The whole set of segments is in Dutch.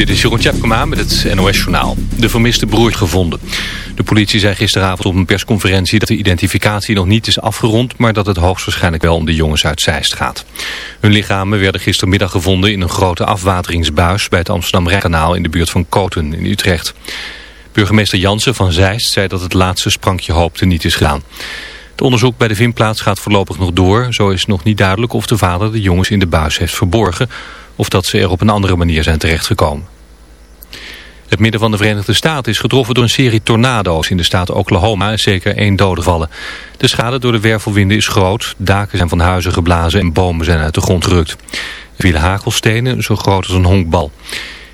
Dit is Jeroen Tjepkema met het NOS-journaal. De vermiste broer gevonden. De politie zei gisteravond op een persconferentie dat de identificatie nog niet is afgerond... maar dat het hoogstwaarschijnlijk wel om de jongens uit Zeist gaat. Hun lichamen werden gistermiddag gevonden in een grote afwateringsbuis... bij het Amsterdam-Rijnkanaal in de buurt van Koten in Utrecht. Burgemeester Jansen van Zeist zei dat het laatste sprankje hoop niet is gedaan. Het onderzoek bij de vindplaats gaat voorlopig nog door. Zo is nog niet duidelijk of de vader de jongens in de buis heeft verborgen of dat ze er op een andere manier zijn terechtgekomen. Het midden van de Verenigde Staten is getroffen door een serie tornado's. In de staat Oklahoma is zeker één dode gevallen. De schade door de wervelwinden is groot. Daken zijn van huizen geblazen en bomen zijn uit de grond gerukt. Er vielen hagelstenen, zo groot als een honkbal.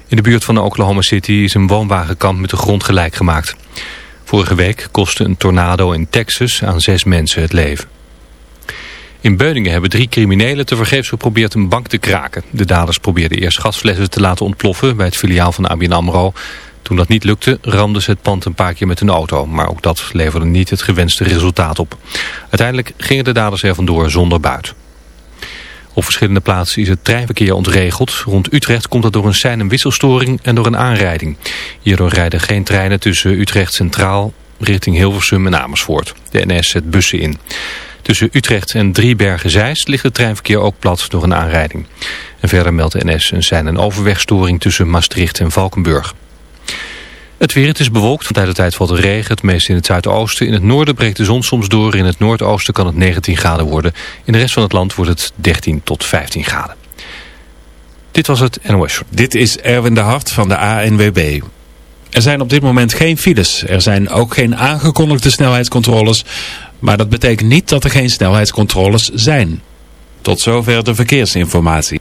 In de buurt van Oklahoma City is een woonwagenkamp met de grond gelijk gemaakt. Vorige week kostte een tornado in Texas aan zes mensen het leven. In Beuningen hebben drie criminelen tevergeefs geprobeerd een bank te kraken. De daders probeerden eerst gasflessen te laten ontploffen bij het filiaal van ABN AMRO. Toen dat niet lukte, ramden ze het pand een paar keer met een auto. Maar ook dat leverde niet het gewenste resultaat op. Uiteindelijk gingen de daders er vandoor zonder buit. Op verschillende plaatsen is het treinverkeer ontregeld. Rond Utrecht komt dat door een sein- en wisselstoring en door een aanrijding. Hierdoor rijden geen treinen tussen Utrecht Centraal richting Hilversum en Amersfoort. De NS zet bussen in. Tussen Utrecht en Driebergen-Zeist ligt het treinverkeer ook plat door een aanrijding. En verder meldt de NS een zijn- en overwegstoring tussen Maastricht en Valkenburg. Het weer, het is bewolkt, van tijd tot tijd valt er regen, het meest in het zuidoosten. In het noorden breekt de zon soms door, in het noordoosten kan het 19 graden worden. In de rest van het land wordt het 13 tot 15 graden. Dit was het NOS. Dit is Erwin de Hart van de ANWB. Er zijn op dit moment geen files. Er zijn ook geen aangekondigde snelheidscontroles. Maar dat betekent niet dat er geen snelheidscontroles zijn. Tot zover de verkeersinformatie.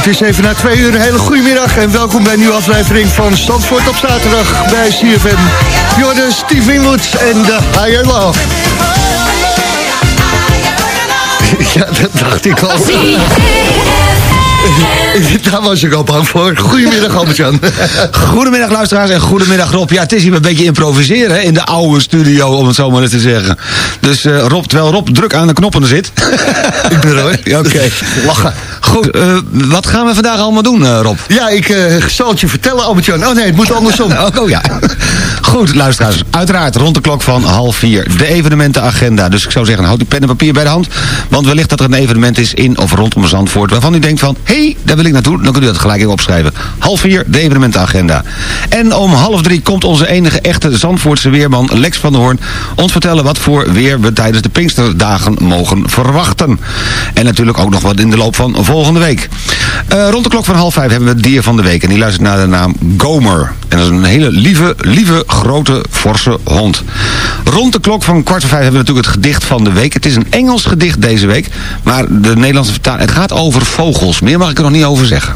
Het is even na twee uur een hele goede middag en welkom bij een nieuwe aflevering van Zandvoort op zaterdag bij CFM. Jordan, Steve Winwoods en de Higher Love. Ja, dat dacht ik al. Daar was ik al bang voor. Goedemiddag, Albert-Jan. Goedemiddag luisteraars en goedemiddag Rob. Ja, het is hier een beetje improviseren hè, in de oude studio, om het zo maar eens te zeggen. Dus eh, Rob, terwijl Rob druk aan de knoppen zit. Ik ben er hoor. Oké, lachen. Goed, eh, wat gaan we vandaag allemaal doen, eh, Rob? Ja, ik eh, zal het je vertellen, Albert-Jan. Oh nee, het moet andersom. Oh, oh ja. Goed, luisteraars. Uiteraard rond de klok van half vier de evenementenagenda. Dus ik zou zeggen, houd uw pen en papier bij de hand. Want wellicht dat er een evenement is in of rondom Zandvoort... waarvan u denkt van, hé, hey, daar wil ik naartoe. Dan kunt u dat gelijk even opschrijven. Half vier, de evenementenagenda. En om half drie komt onze enige echte Zandvoortse weerman Lex van der Hoorn... ons vertellen wat voor weer we tijdens de Pinksterdagen mogen verwachten. En natuurlijk ook nog wat in de loop van volgende week. Eh, rond de klok van half vijf hebben we het dier van de week. En die luistert naar de naam Gomer. En dat is een hele lieve, lieve, grote, forse hond. Rond de klok van kwart voor vijf hebben we natuurlijk het gedicht van de week. Het is een Engels gedicht deze week. Maar de Nederlandse vertaling... Het gaat over vogels. Meer mag ik er nog niet over zeggen.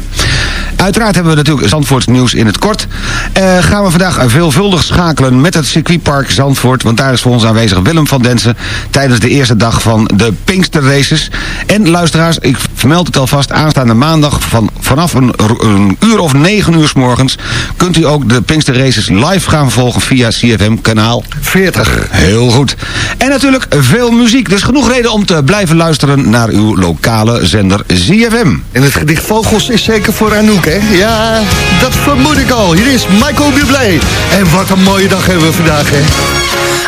Uiteraard hebben we natuurlijk Zandvoorts nieuws in het kort. Eh, gaan we vandaag veelvuldig schakelen met het circuitpark Zandvoort. Want daar is voor ons aanwezig Willem van Densen. Tijdens de eerste dag van de Pinkster Races. En luisteraars, ik vermeld het alvast. Aanstaande maandag van, vanaf een, uur of negen uur s morgens. Kunt u ook de Pinkster Races live gaan volgen via CFM kanaal 40. Heel goed. En natuurlijk veel muziek. Dus genoeg reden om te blijven luisteren naar uw lokale zender ZFM. En het gedicht Vogels is zeker voor Anouk, hè? Ja, dat vermoed ik al. Hier is Michael Bublé. En wat een mooie dag hebben we vandaag, hè?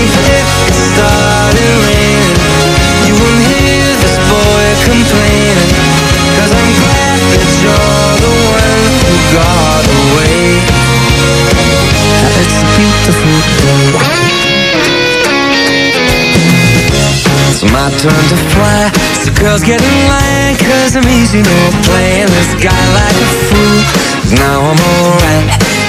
even if it started raining, you won't hear this boy I'm glad that you're the one who got away. It's a beautiful. It's my turn to fly. So girls get in line Cause I'm easy, no playing this guy like a fool. Now I'm alright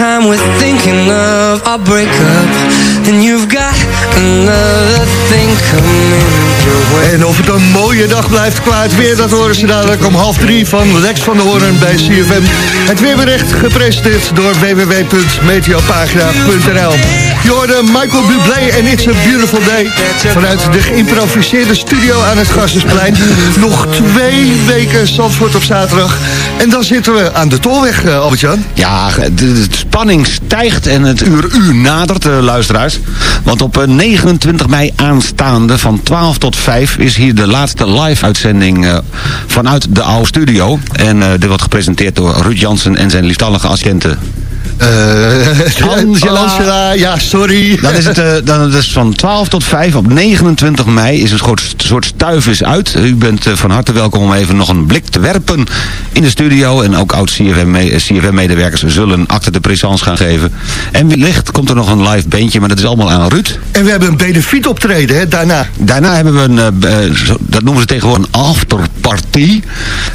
time with thinking of. Our breakup Then you've got another thing coming your way. En of een mooie dag blijft het weer, dat horen ze dadelijk om half drie van Lex van der Hoorn bij CFM. Het weerbericht gepresenteerd door www.meteopagina.nl. Jordan, Michael Bublé en It's a Beautiful Day. Vanuit de geïmproviseerde studio aan het Gassersplein. Nog twee weken Zandvoort op zaterdag. En dan zitten we aan de Tolweg, uh, Albert-Jan. Ja, de, de spanning stijgt en het uur u nadert, uh, luisteraars. Want op uh, 29 mei aanstaande van 12 tot 5 is hier de laatste live-uitzending uh, vanuit de oude studio. En dit wordt gepresenteerd door Ruud Jansen en zijn lieftallige assistenten uh, Angela. Angela. ja, sorry. Dan is het uh, dan is van 12 tot 5 op 29 mei is een soort, soort uit. U bent uh, van harte welkom om even nog een blik te werpen in de studio. En ook oud-CFM-medewerkers zullen acte de présence gaan geven. En wellicht komt er nog een live bandje, maar dat is allemaal aan Ruud. En we hebben een benefiet optreden, hè, daarna. Daarna hebben we een, dat noemen ze tegenwoordig een afterparty.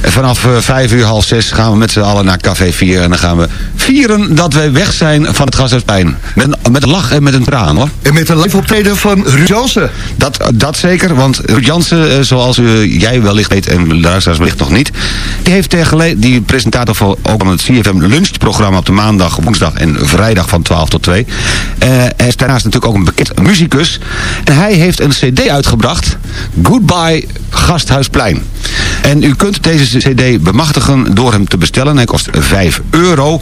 Vanaf 5 uur, half 6 gaan we met z'n allen naar Café 4 en dan gaan we vieren dat wij weg zijn van het Gasthuisplein. Met, met een lach en met een traan hoor. En met een live optreden van Ruud Jansen. Dat, dat zeker, want Ruud Jansen, eh, zoals u, jij wellicht weet en de luisteraars wellicht nog niet. Die heeft tegen die presentator voor ook aan het CFM lunchprogramma op de maandag, woensdag en vrijdag van 12 tot 2. Uh, hij is daarnaast natuurlijk ook een bekend muzikus. En hij heeft een cd uitgebracht. Goodbye Gasthuisplein. En u kunt deze cd bemachtigen door hem te bestellen. Hij kost 5 euro.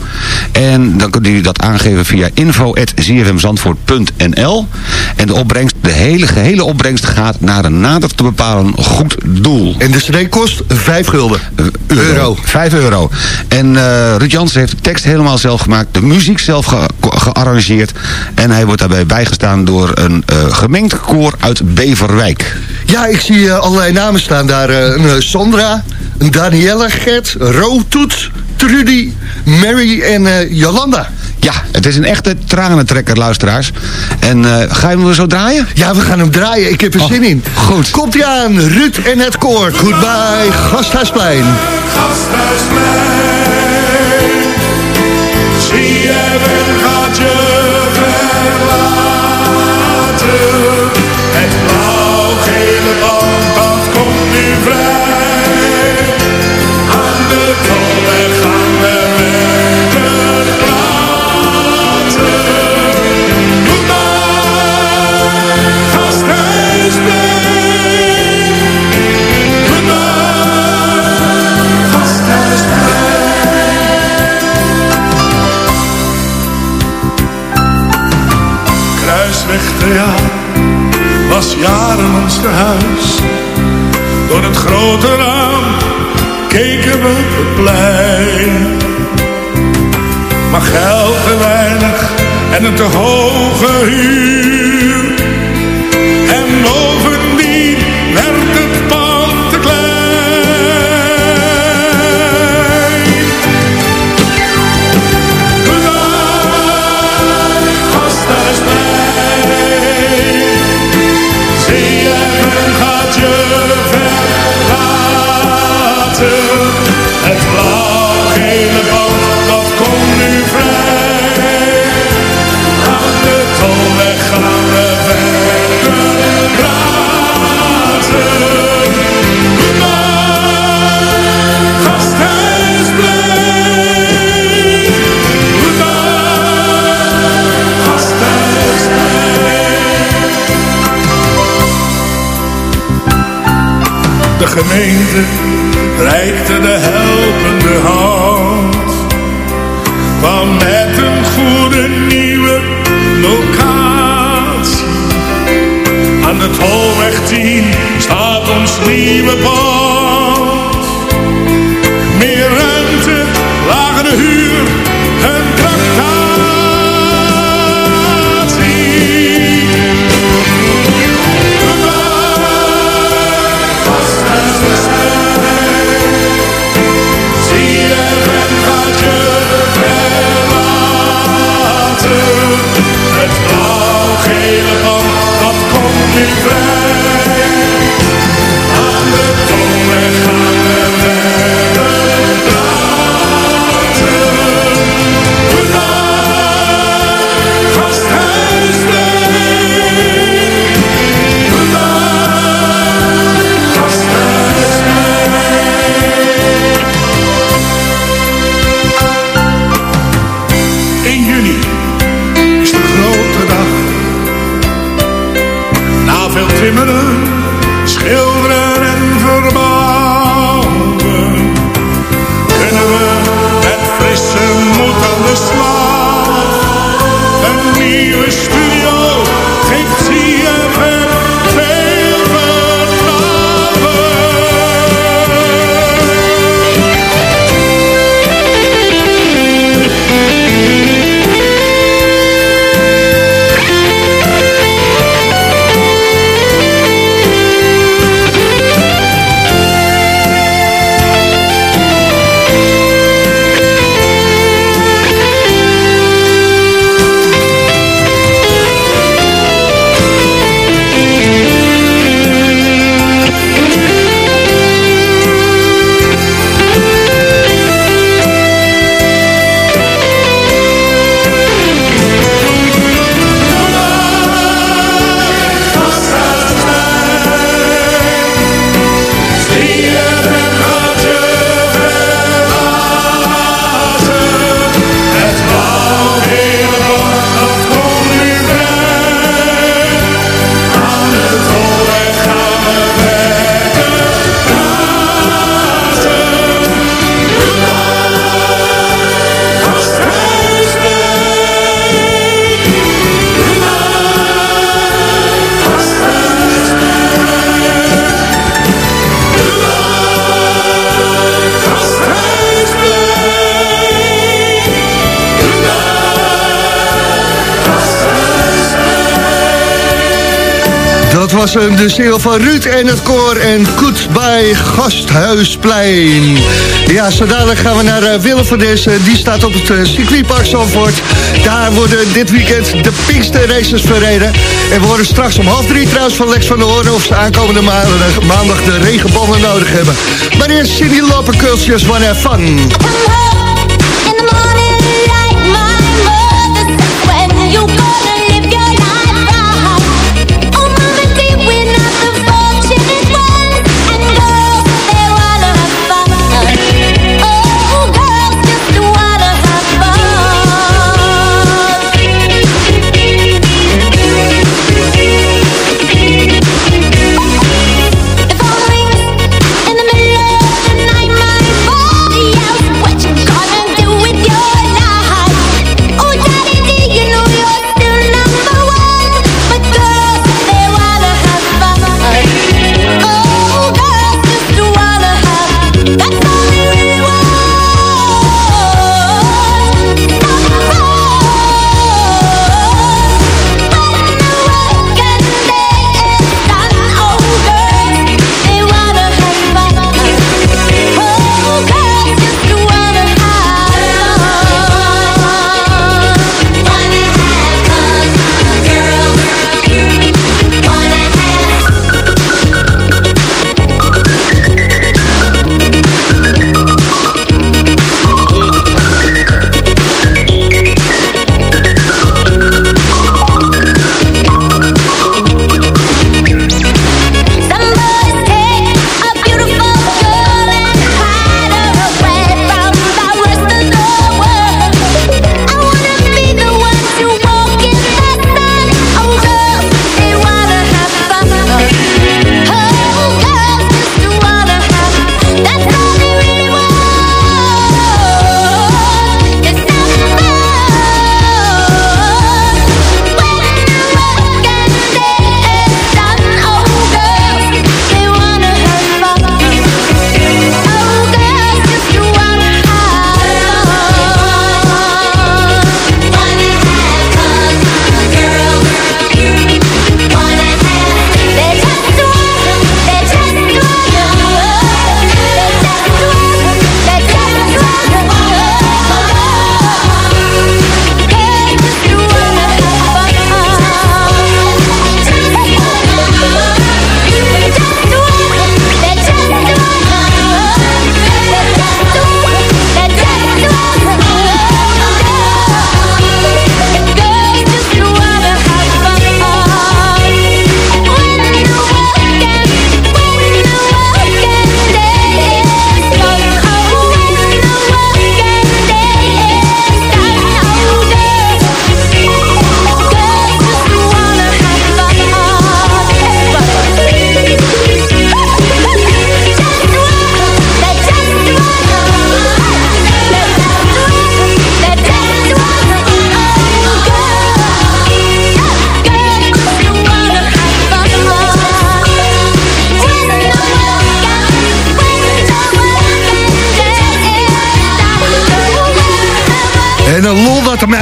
En dan kunt u dat aangeven via info.zfmzandvoort.nl En de opbrengst, de hele gehele opbrengst gaat naar een nader te bepalen goed doel. En de cd kost 5 gulden. Uh, euro. 5 euro. En uh, Ruud Jansen heeft de tekst helemaal zelf gemaakt. De muziek zelf ge gearrangeerd. En hij wordt daarbij bijgestaan door een uh, gemengd koor uit Beverwijk. Ja, ik zie uh, allerlei namen staan daar. Een Sandra, een Danielle, Gert, Rotoet, Trudy, Mary en uh, Jolanda. Ja, het is een echte tranentrekker, luisteraars. En uh, ga je hem zo draaien? Ja, we gaan hem draaien. Ik heb er oh, zin in. Goed. Komt hij aan, Ruud en het koor. Goodbye, Gasthuisplein. Gasthuisplein. Zie je gaat je verlaten. Was de single van Ruud en het koor en bij Gasthuisplein. Ja, zo gaan we naar eh, Willem van Des. eh, die staat op het uh, circuitpark Zandvoort. Daar worden dit weekend de Pinkster Races verreden. En we horen straks om half drie trouwens van Lex van der Hoorn... of ze aankomende maandag, maandag de regenballen nodig hebben. Maar eerst Cindy Lopen, Just Wanna Have Fun.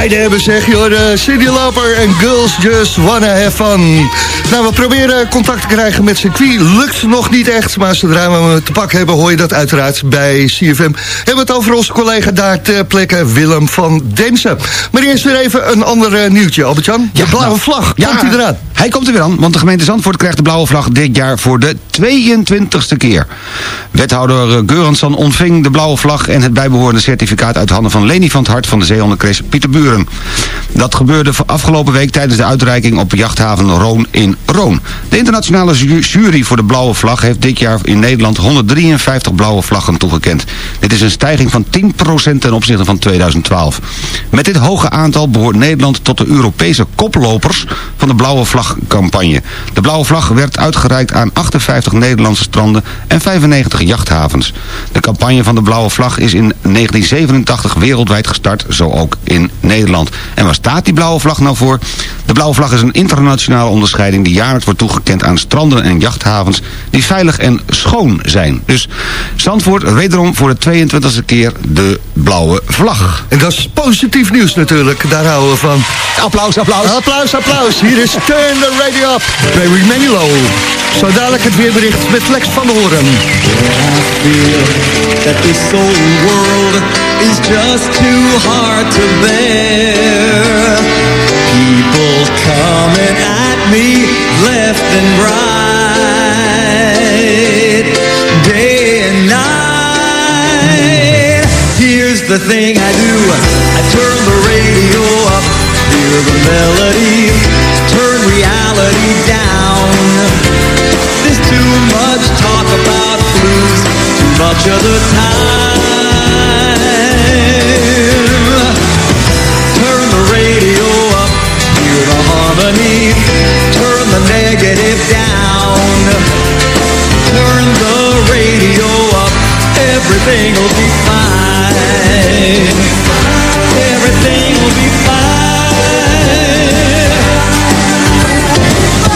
Meiden hebben, zeg je. Cindy Loper en Girls Just Wanna Have Fun. Nou, we proberen contact te krijgen met circuit. Lukt nog niet echt, maar zodra we hem te pakken hebben... hoor je dat uiteraard bij CFM. Hebben we het over onze collega daar ter plekke, Willem van Densen. Maar eerst weer even een ander eh, nieuwtje, Albert-Jan. De blauwe nou, vlag, ja, komt hij eraan? Hij komt er weer aan, want de gemeente Zandvoort krijgt de blauwe vlag dit jaar voor de 22e keer. Wethouder eh, Geuransson ontving de blauwe vlag en het bijbehorende certificaat uit handen van Leni van het Hart van de Zeehondencrash Pieter Buren. Dat gebeurde afgelopen week tijdens de uitreiking op jachthaven Roon in Roon. De internationale ju- jury voor de blauwe vlag heeft dit jaar in Nederland 153 blauwe vlaggen toegekend. Dit is een stijging van 10% ten opzichte van 2012. Met dit hoge aantal behoort Nederland tot de Europese koplopers van de blauwe vlagcampagne. De blauwe vlag werd uitgereikt aan 58 Nederlandse stranden en 95 jachthavens. De campagne van de blauwe vlag is in 1987 wereldwijd gestart, zo ook in Nederland. En waar staat die blauwe vlag nou voor? De blauwe vlag is een internationale onderscheiding die jaarlijks wordt toegekend aan stranden en jachthavens die veilig en schoon zijn. Dus Zandvoort wederom voor de 22e keer de blauwe vlag. En dat is positief nieuws natuurlijk, daar houden we van. Applaus, applaus. Applaus, applaus. Hier is Turn the Radio Up, Barry Manilow. Zo dadelijk het weerbericht met Lex van Hoorn. that this old world is just too hard to bear. People coming at me left and right, day and night. Here's the thing I do I turn the radio up, hear the melody, much of the time. Turn the radio up, hear the harmony, turn the negative down. Turn the radio up, everything will be fine. Everything will be fine.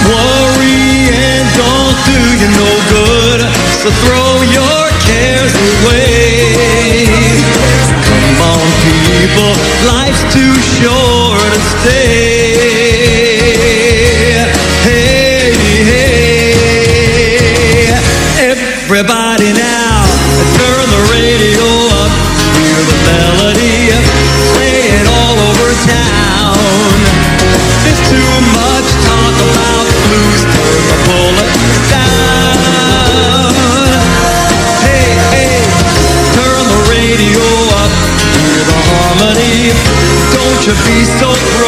Worry and don't do you no good. So throw your people, life's should be so proud.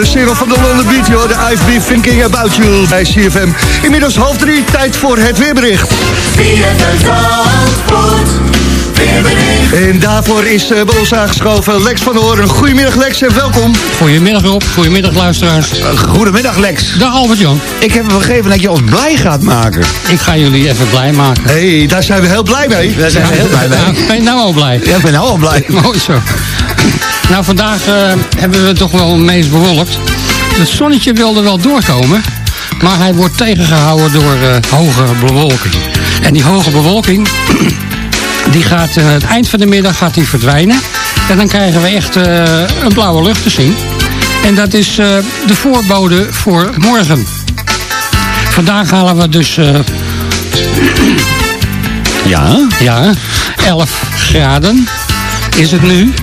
De single van de London Beat, joh. De I've been thinking about you bij CFM. Inmiddels half drie, tijd voor het weerbericht. En daarvoor is uh, bij ons aangeschoven Lex van Hoorn. Goedemiddag Lex en welkom. Goedemiddag Rob, goedemiddag luisteraars. Goedemiddag Lex. Dag Albert-Jan. Ik heb begrepen dat je ons blij gaat maken. Ik ga jullie even blij maken. Hé, hey, daar zijn we heel blij mee. Daar zijn we heel blij mee. Nou, ben je nou al blij? Ja, ik ben nou al blij. Mooi zo. Nou, vandaag uh, hebben we toch wel meest bewolkt. Het zonnetje wilde wel doorkomen. Maar hij wordt tegengehouden door uh, hoge bewolking. En die hoge bewolking... die gaat uh, het eind van de middag gaat die verdwijnen. En dan krijgen we echt een blauwe lucht te zien. En dat is de voorbode voor morgen. Vandaag halen we dus... ja? Ja, 11 graden is het nu.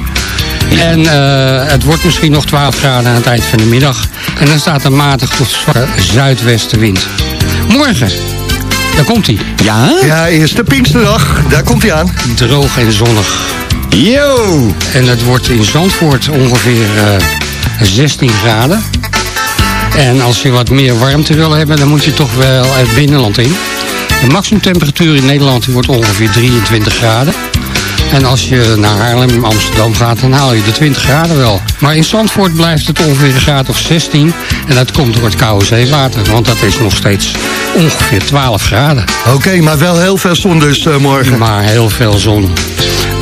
En uh, het wordt misschien nog 12 graden aan het eind van de middag. En dan staat een matig tot zwakke zuidwestenwind. Morgen, daar komt hij. Ja? Ja, eerste Pinksterdag. Daar komt hij aan. Droog en zonnig. Yo! En het wordt in Zandvoort ongeveer uh, 16 graden. En als je wat meer warmte wil hebben, dan moet je toch wel het binnenland in. De maximumtemperatuur in Nederland wordt ongeveer 23 graden. En als je naar Haarlem, Amsterdam gaat, dan haal je de 20 graden wel. Maar in Zandvoort blijft het ongeveer een graad of 16. En dat komt door het koude zeewater, want dat is nog steeds ongeveer 12 graden. Oké, okay, maar wel heel veel zon dus uh, morgen. Maar heel veel zon.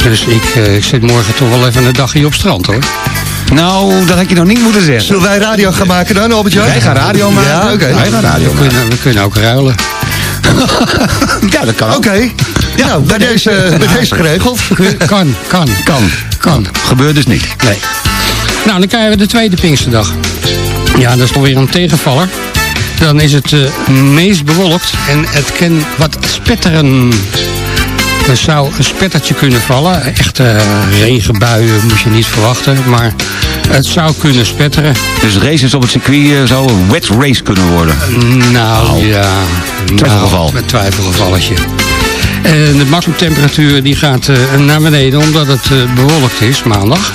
Dus ik, uh, ik zit morgen toch wel even een dagje op strand hoor. Nou, dat had je nog niet moeten zeggen. Zullen wij radio gaan maken dan, Albert-Jan? Wij gaan radio maken. Ja, oké. Okay. Wij gaan radio we maken. Kunnen, we kunnen ook ruilen. ja, dat kan Oké. Okay. Ja, nou, bij, deze, bij deze geregeld. Kan, kan, kan. Kan. Gebeurt dus niet. Nee. Nou, dan krijgen we de tweede Pinksterdag. Ja, dat is toch weer een tegenvaller. Dan is het uh, meest bewolkt en het kan wat spetteren. Er zou een spettertje kunnen vallen. Echte uh, regenbuien moet je niet verwachten, maar het zou kunnen spetteren. Dus races op het circuit zou een wet race kunnen worden? Nou, nou ja. Twijfelgeval. Nou, een twijfelgevalletje. En de maximumtemperatuur die gaat uh, naar beneden omdat het uh, bewolkt is maandag.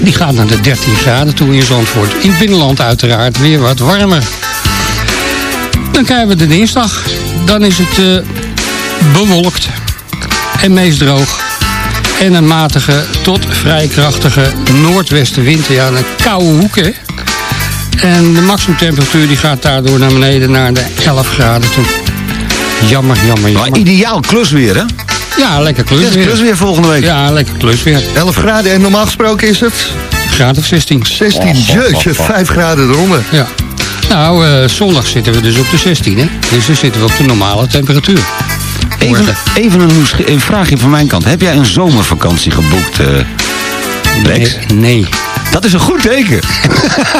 Die gaat naar de 13 graden toe in Zandvoort. In het binnenland uiteraard weer wat warmer. Dan krijgen we de dinsdag. Dan is het uh, bewolkt en meest droog. En een matige tot vrij krachtige noordwestenwind. Ja, een koude hoek. En de maximumtemperatuur die gaat daardoor naar beneden naar de 11 graden toe. Jammer, jammer, jammer. Maar ideaal klusweer, hè? Ja, lekker klusweer. Ja, klusweer volgende week. Ja, lekker klusweer. 11 graden en normaal gesproken is het? Graad of 16. 16, oh, jeetje, oh, 5 graden eronder. Ja. Nou, uh, zondag zitten we dus op de 16, hè? Dus dan zitten we op de normale temperatuur. Even, even een, een, vraagje van mijn kant. Heb jij een zomervakantie geboekt, uh, Lex? Nee. nee. Dat is een goed teken.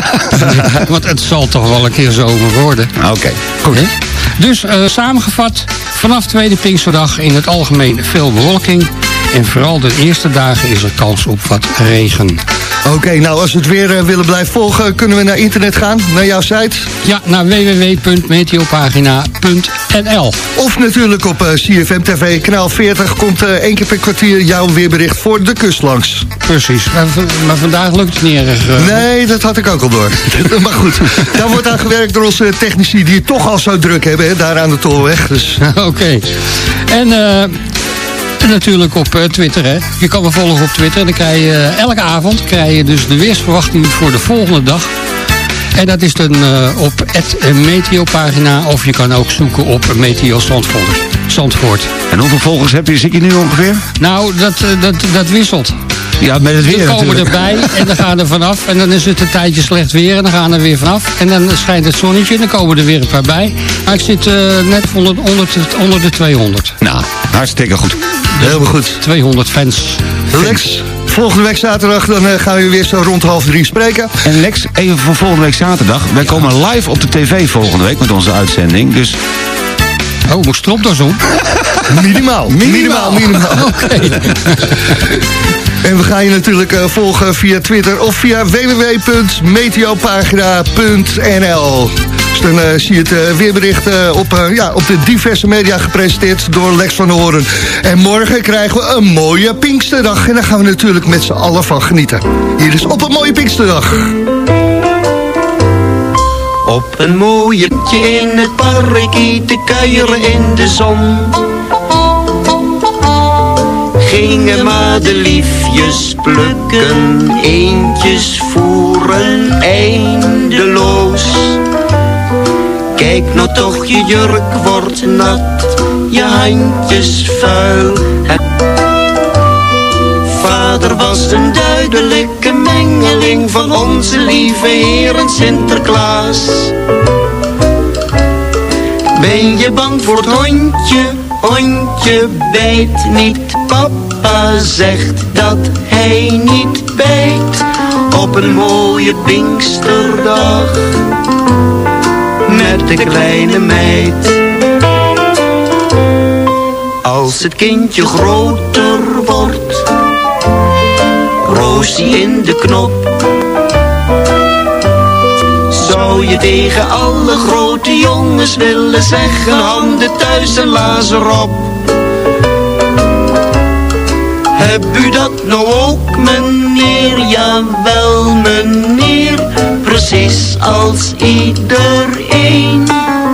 Want het zal toch wel een keer zomer worden. Oké, okay, goed. He? Dus uh, samengevat, vanaf tweede Pinksterdag in het algemeen veel bewolking. En vooral de eerste dagen is er kans op wat regen. Oké, okay, nou als we het weer uh, willen blijven volgen, kunnen we naar internet gaan, naar jouw site? Ja, naar www.meteopagina.nl Of natuurlijk op uh, CFM TV, kanaal 40, komt uh, één keer per kwartier jouw weerbericht voor de kust langs. Precies, maar, maar vandaag lukt het niet erg. nee, dat had ik ook al door. maar goed, daar wordt aan gewerkt door onze technici die het toch al zo druk hebben, hè, daar aan de tolweg. Dus. Oké, okay. en... En natuurlijk op uh, Twitter, hè. Je kan me volgen op Twitter. Dan krijg je uh, elke avond krijg je dus de weersverwachting voor de volgende dag. En dat is dan uh, op het Meteo-pagina. Of je kan ook zoeken op Meteo Zandvoort. Zandvoort. En hoeveel volgers heb je, zit je nu ongeveer? Nou, dat, dat, dat wisselt. Ja, met het weer Dan komen natuurlijk. erbij en dan gaan er vanaf. En dan is het een tijdje slecht weer en dan gaan er weer vanaf. En dan schijnt het zonnetje en dan komen er weer een paar bij. Maar ik zit uh, net onder, onder, onder de 200. Nou, hartstikke goed. Helemaal goed. 200 fans. Lex, volgende week zaterdag dan uh, gaan we weer zo rond half drie spreken. En Lex, even voor volgende week zaterdag. Wij ja. komen live op de tv volgende week met onze uitzending. Dus Oh, moest erop dan zo? minimaal, minimaal, minimaal. Oké. En we gaan je natuurlijk uh, volgen via Twitter of via www.meteopagina.nl. Dan uh, zie je het uh, weerbericht op, ja, op de diverse media gepresenteerd door Lex van Horen. En morgen krijgen we een mooie Pinksterdag. En daar gaan we natuurlijk met z'n allen van genieten. Hier is op een mooie Pinksterdag. Op een mooie in het parkie te kuieren in de zon. Gingen madeliefjes plukken, eentjes voeren eindeloos. Kijk nou toch, je jurk wordt nat, je handjes vuil. Vader was een duidelijke mengeling van onze lieve Heer en Sinterklaas. Ben je bang voor het hondje? Hondje bijt niet. Papa zegt dat hij niet bijt. Op een mooie Pinksterdag. Met de kleine meid. Als het kindje groter wordt. Roosie in de knop. Zou je tegen alle grote jongens willen zeggen Handen thuis en lazer op Heb u dat nou ook meneer? Jawel meneer Precies als iedereen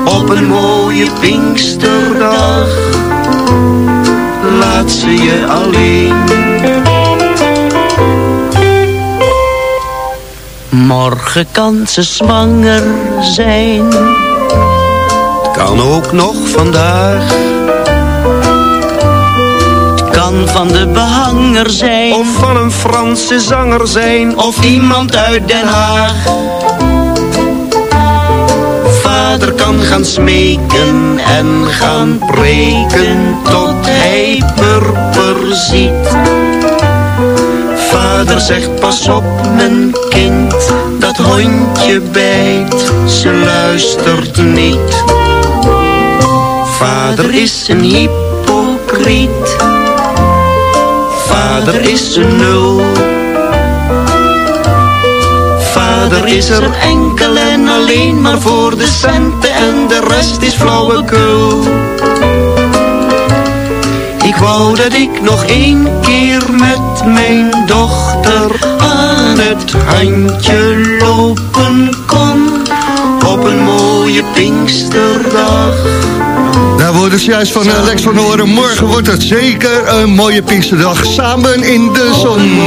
Op een mooie Pinksterdag Laat ze je alleen Morgen kan ze zwanger zijn. Het kan ook nog vandaag. Kan van de behanger zijn. Of van een Franse zanger zijn. Of iemand uit Den Haag. Vader kan gaan smeken en gaan preken. Tot hij purper ziet. Vader zegt pas op mijn kind, dat hondje bijt, ze luistert niet. Vader is een hypocriet, vader is een nul. Vader is er enkel en alleen maar voor de centen en de rest is flauwekul. Ik wou dat ik nog één keer met mijn dochter aan het handje lopen kon. Op een mooie Pinksterdag. Daar worden ze juist van eh, Lex van Horen. Morgen wordt het zeker een mooie Pinksterdag. Samen in de zon.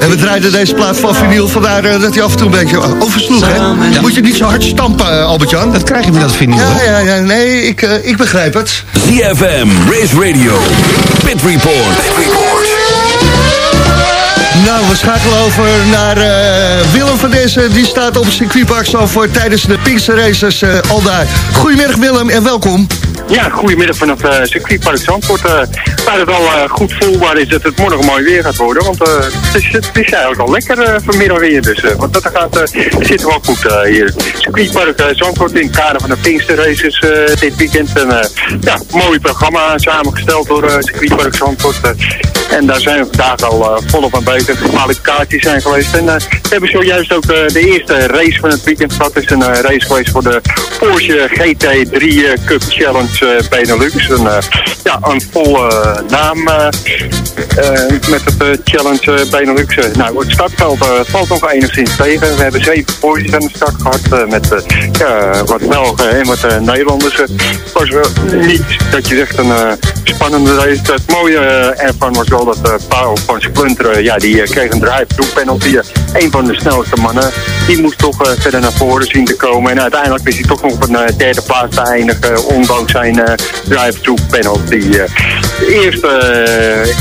En we draaiden deze plaat van vinyl. Vandaar eh, dat hij af en toe een beetje oversloeg. Hè? Moet je niet zo hard stampen, eh, Albert-Jan. Dat krijg je met dat vinyl. Ja, ja, ja, nee, ik, ik begrijp het. ZFM, Race Radio, Pit Report. Nou, we schakelen over naar eh, Willem van Dessen. Die staat op het circuitpark Zandvoort tijdens de Pinkster Races eh, al daar. Goedemiddag Willem en welkom. Ja, goedemiddag vanaf uh, circuitpark Zandvoort. Uh, waar het al uh, goed voelbaar is dat het morgen mooi weer gaat worden. Want het is, het, is eigenlijk al lekker vanmiddag weer. Dus wat dat gaat, zit wel goed hier. Circuitpark Zandvoort in het kader van de Pinkster Races dit weekend. En, ja, mooi programma samengesteld door circuitpark Zandvoort. en daar zijn we vandaag al volop aan bezig. Zijn geweest. En we hebben zojuist ook de eerste race van het weekend gehad. Het is een race geweest voor de Porsche GT3 Cup Challenge Benelux. Een, uh, ja, een volle uh, naam met het Challenge Benelux. nou, het startveld valt nog enigszins tegen. We hebben zeven Porsches aan de start gehad met ja, wat Belgen en wat Nederlanders. Het was wel niet dat je zegt een spannende race. Het mooie ervan was wel dat Paul van Splunteren, ja, die kreeg een drive-through penalty. een van de snelste mannen. Die moest toch verder naar voren zien te komen. En uiteindelijk is hij toch nog op een derde plaats te eindigen, ondanks zijn drive-through penalty. De eerste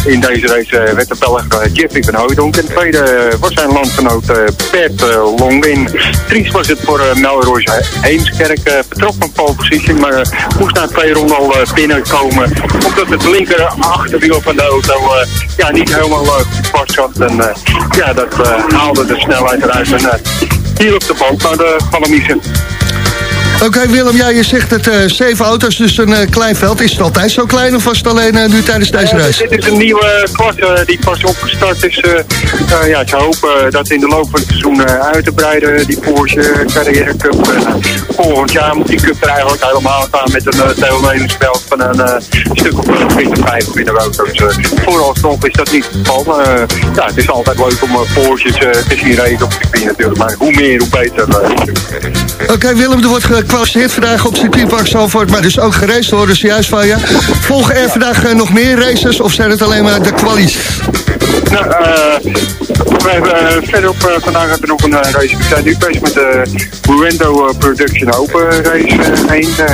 in deze race werd de Belg Jeffrey van Hooydonk. En de tweede was zijn landgenoot Bert Longwin. Triest was het voor Melroy Heemskerk. vertrok van pole position, maar moest na twee ronden al binnenkomen. Omdat het linker achterwiel van de auto ja, niet helemaal vast zat. En ja, dat haalde de snelheid eruit. En hier op de band naar de Palamiezen. Oké Willem, ja, je zegt het, eh, zeven auto's, dus een eh, klein veld. Is het altijd zo klein of was het alleen eh, nu tijdens deze race? dit is een nieuwe klasse die pas opgestart is. eh, ja, ze hopen dat in de loop van het seizoen uit te breiden, die Porsche Carrera Cup. Volgend jaar moet die cup er eigenlijk helemaal staan met een uh, deelnemersveld van een stuk of 20, 25 auto's. Uh, vooralsnog is dat niet het geval. Ja, het is altijd leuk om uh, Porsches te zien rijden op circuit natuurlijk, maar hoe meer hoe beter. Oké Willem, er wordt gekwalificeerd vandaag op circuitpark Zalvoort, maar dus ook geraced horen ze juist van je. Volgen er vandaag eh, nog meer races of zijn het alleen maar de kwalies? Nou, eh, we eh, verderop eh, vandaag hebben we nog een race. We zijn nu bezig met de Buendo eh, Production Open race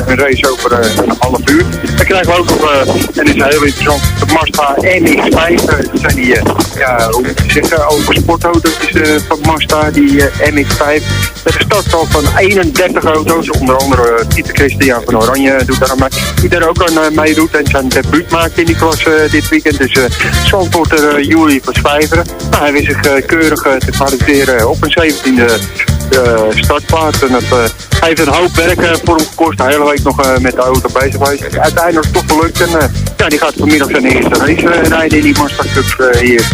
een race over een half uur. Dan krijgen we ook nog, en dat is heel interessant, de Mazda MX-5. eh, dat zijn die, ja, hoe moet je zeggen, open sportauto's van Mazda, die eh, MX-5. Met een starttal van 31 auto's, onder andere Pieter Christian van Oranje doet daar aan. Die daar ook aan meedoet en zijn debuut maakt in die klasse eh, dit weekend. Dus uh, Zandvoorter eh, Spijveren. Nou, hij wist zich eh, keurig eh, te kwalificeren op een 17e eh, startplaats. En dat eh, heeft een hoop werk voor hem gekost. De hele week nog met de auto bezig geweest. Uiteindelijk toch gelukt. En ja, die gaat vanmiddag zijn eerste race rijden in die Mazda Cup hier.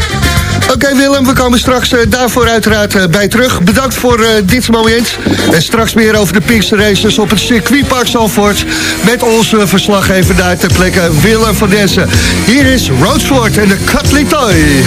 Oké Willem, we komen straks eh, daarvoor uiteraard eh, bij terug. Bedankt voor eh, dit moment. En straks meer over de Pinkster Races op het circuitpark Zalvoort. Met onze verslaggever daar ter plekke Willem van Dessen. Hier is Roadsword en de Cutley Toy.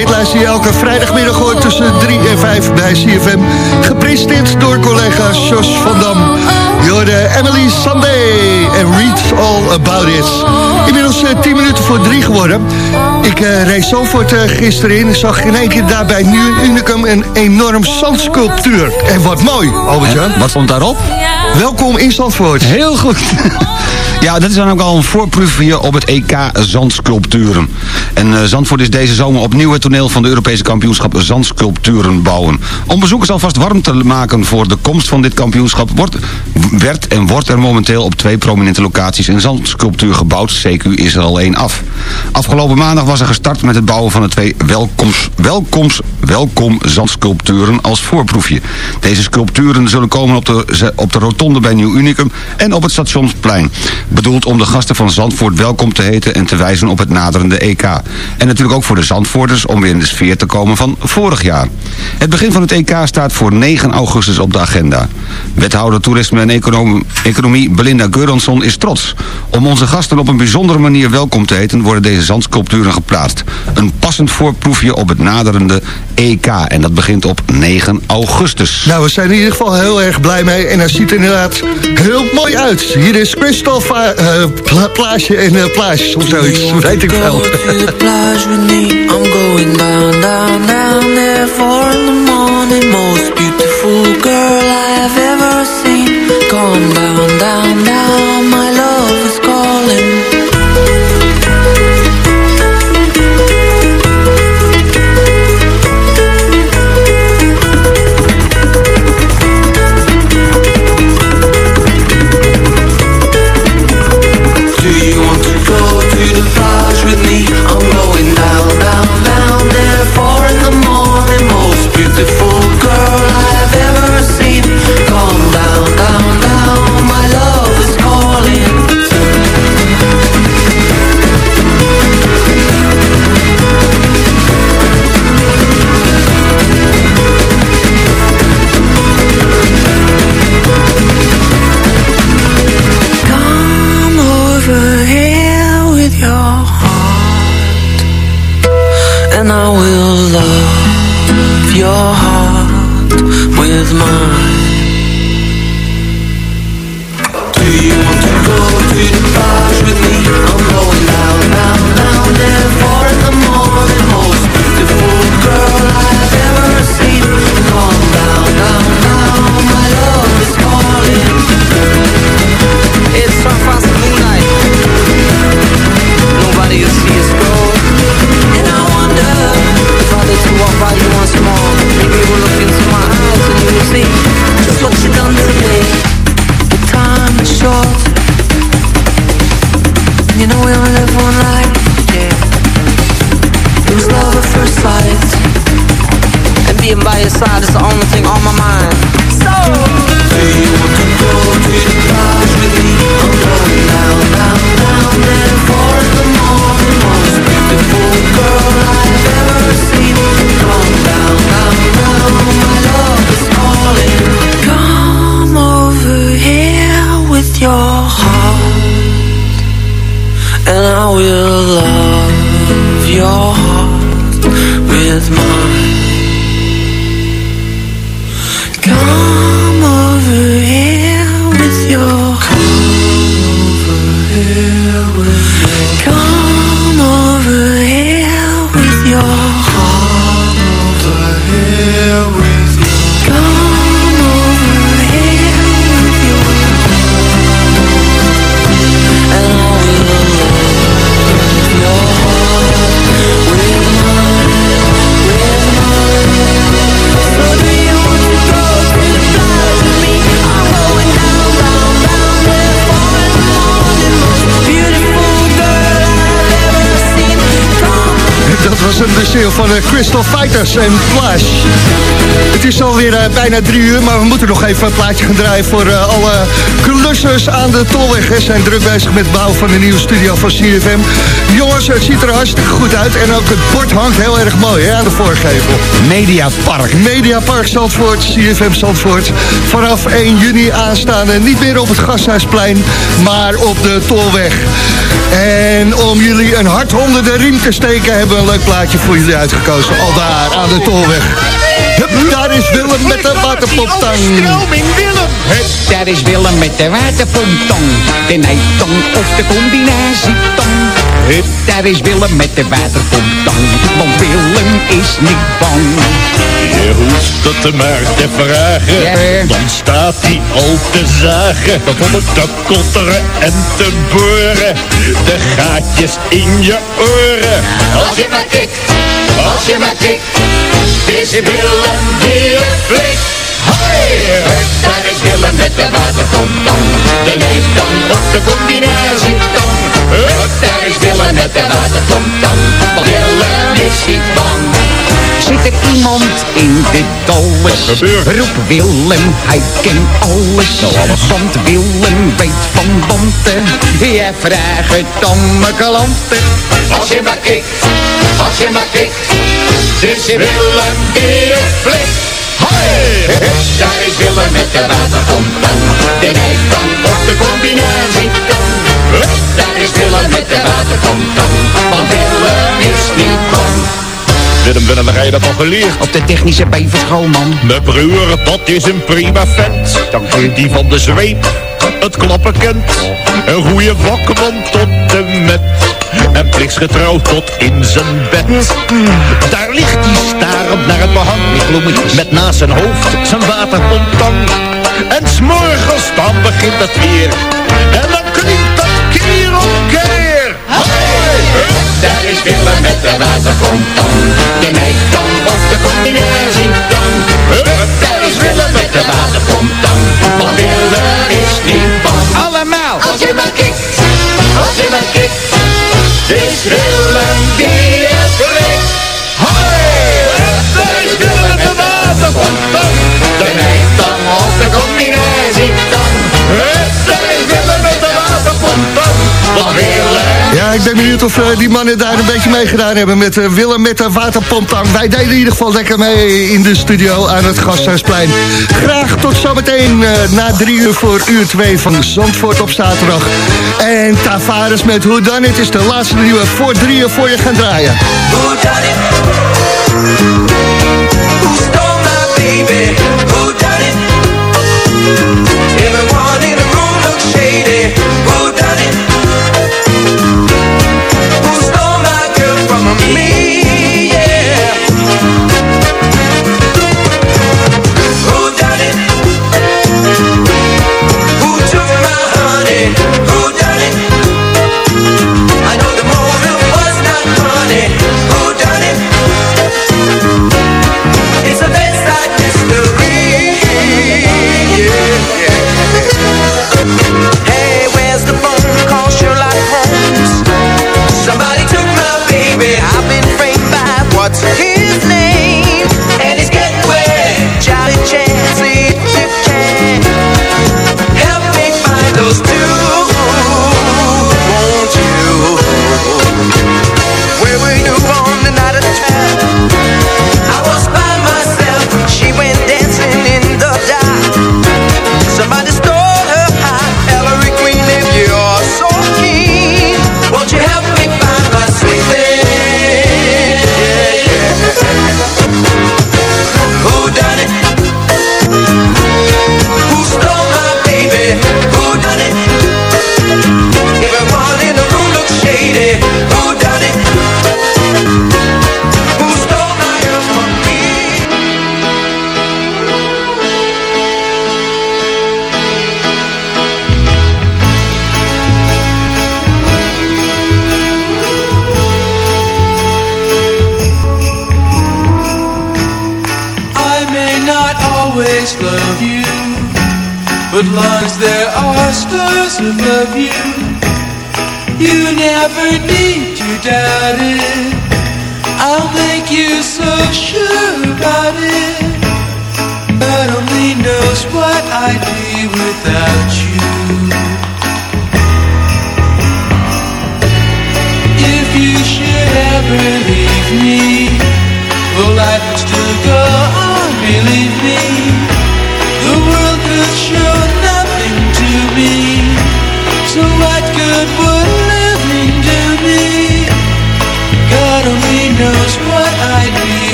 Dit luister je elke vrijdagmiddag hoor tussen 3 en 5 bij CFM. Gepresenteerd door collega Jos van Dam. Je hoorde Emily Sunday en Read All About It. Inmiddels uh, 10 minuten voor 3 geworden. Ik uh, reed Zandvoort uh, gisteren in. Zag in één keer daarbij nu Unicum een enorm zandsculptuur. En wat mooi, Albert-Jan. Wat stond daarop? Welkom in Zandvoort. Heel goed. Ja, dat is dan ook al een voorproefje op het EK Zandsculpturen. En uh, Zandvoort is deze zomer opnieuw het toneel van de Europese kampioenschap Zandsculpturen bouwen. Om bezoekers alvast warm te maken voor de komst van dit kampioenschap... Wordt, werd en wordt er momenteel op twee prominente locaties een zandsculptuur gebouwd. CQ is er al één af. Afgelopen maandag was er gestart met het bouwen van de twee welkoms, welkom zandsculpturen als voorproefje. Deze sculpturen zullen komen op de, op de rotonde bij Nieuw Unicum en op het stationsplein bedoeld om de gasten van Zandvoort welkom te heten en te wijzen op het naderende EK. En natuurlijk ook voor de Zandvoorters om weer in de sfeer te komen van vorig jaar. Het begin van het EK staat voor 9 augustus op de agenda. Wethouder Toerisme en Economie, Belinda Geuransson is trots. Om onze gasten op een bijzondere manier welkom te heten worden deze zandsculpturen geplaatst. Een passend voorproefje op het naderende EK. En dat begint op 9 augustus. Nou, we zijn in ieder geval heel erg blij mee. En hij ziet er inderdaad heel mooi uit. Hier is Christophe uh, pla plaatje en uh, plaatjes of zoiets. Weet ik wel. Ever seen Come down, down, down, my The crystal Fighters en Flash. Het is alweer uh, bijna drie uur, maar we moeten nog even een plaatje gaan draaien voor uh, alle klussers aan de Tolweg. Ze zijn druk bezig met het bouwen van de nieuwe studio van CFM. Jongens, het ziet er hartstikke goed uit en ook het bord hangt heel erg mooi hè, aan de voorgevel. Mediapark. Mediapark Zandvoort, CFM Zandvoort. Vanaf 1 juni aanstaande, niet meer op het Gasthuisplein, maar op de Tolweg. En om jullie een hart onder de riem te steken... hebben we een leuk plaatje voor jullie uitgekozen. Al daar, aan de Tolweg. Hup, daar is Willem met de waterpoptang. Willem. Hup, daar is Willem met de waterpoptang. De nijtong of de combinatietong. Hup, daar is Willem met de waterpoptang. Want Willem is niet bang. Je hoeft het maar te vragen, Ja. dan staat hij al te zagen. Te kotteren en te boren, de gaatjes in je oren. Als je maar kikt, als je maar het is Willem die het flikt. Hoi, daar is Willem met de waterpomtong. De neeftong of de combinatietong. Hup, daar is Willem met de waterpomtong. Want Willem is niet bang. Zit er iemand in dit dolles? Roep Willem, hij kent alles. Want Willem weet van bonten. Jij vraagt het om mijn klanten. Als je maar kikt, als je maar kikt. Het is Willem die het flikt. Hoi, hup, daar is Willem met de waterpomptang. De nijptang of de combinatietang. Hup, daar is Willem met de waterpomptang. Want Willem is niet bang. Willem, Willem, waar heb je dat al geleerd? Op de technische bijverschool, man. Mijn broer, dat is een prima vent. Dank. Die van de zweep het klappen kent. Een goede vakman tot en met. En plichtsgetrouw tot in zijn bed. Daar ligt hij starend naar het behang. Met naast zijn hoofd zijn waterpomptang. En s'morgens dan begint het weer. En of eh, die mannen daar een beetje mee gedaan hebben met eh, Willem met de waterpomptang. Wij deden in ieder geval lekker mee in de studio aan het Gasthuisplein. Graag tot zometeen eh, na drie uur voor uur twee van Zandvoort op zaterdag. En Tavares met Hoe Dan Het is de laatste nieuwe voor drieën voor je gaan draaien. Who done